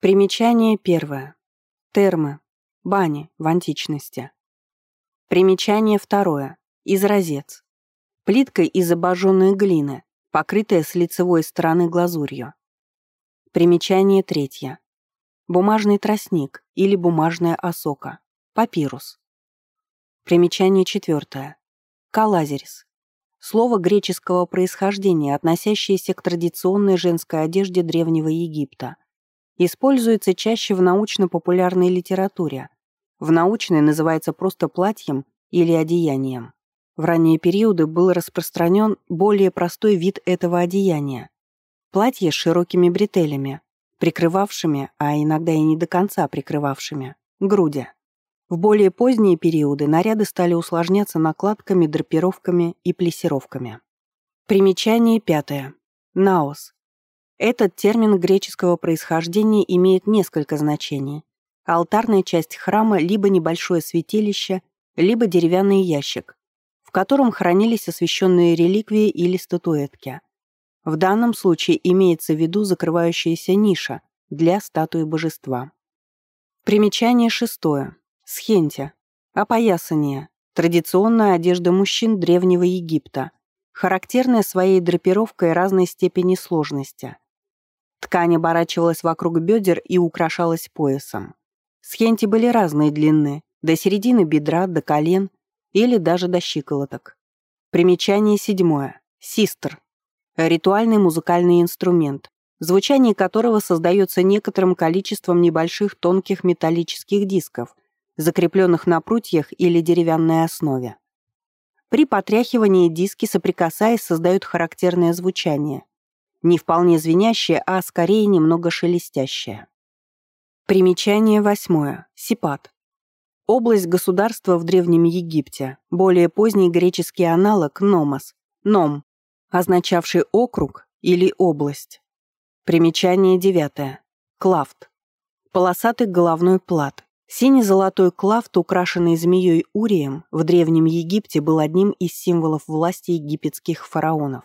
Примечание первое. Термы. Бани в античности. Примечание второе. Изразец. Плитка из обожженной глины, покрытая с лицевой стороны глазурью. Примечание третье. Бумажный тростник или бумажная осока. Папирус. Примечание четвертое. Калазерис. Слово греческого происхождения, относящееся к традиционной женской одежде Древнего Египта. Используется чаще в научно-популярной литературе. В научной называется просто платьем или одеянием. В ранние периоды был распространен более простой вид этого одеяния. Платье с широкими бретелями, прикрывавшими, а иногда и не до конца прикрывавшими, груди. В более поздние периоды наряды стали усложняться накладками, драпировками и плессировками. Примечание пятое. Наос. Этот термин греческого происхождения имеет несколько значений. Алтарная часть храма либо небольшое святилище, либо деревянный ящик, в котором хранились освященные реликвии или статуэтки. В данном случае имеется в виду закрывающаяся ниша для статуи божества. Примечание шестое. Схенти. Опоясание. Традиционная одежда мужчин Древнего Египта, характерная своей драпировкой разной степени сложности. Ткань оборачивалась вокруг бедер и украшалась поясом. Схенти были разной длины, до середины бедра, до колен или даже до щиколоток. Примечание седьмое. Систр. Ритуальный музыкальный инструмент, звучание которого создается некоторым количеством небольших тонких металлических дисков – закрепленных на прутьях или деревянной основе. При потряхивании диски, соприкасаясь, создают характерное звучание. Не вполне звенящее, а скорее немного шелестящее. Примечание восьмое. Сипат. Область государства в Древнем Египте, более поздний греческий аналог номос, ном, означавший округ или область. Примечание девятое. Клафт. Полосатый головной плат. Синий-золотой клафт, украшенный змеей Урием, в Древнем Египте был одним из символов власти египетских фараонов.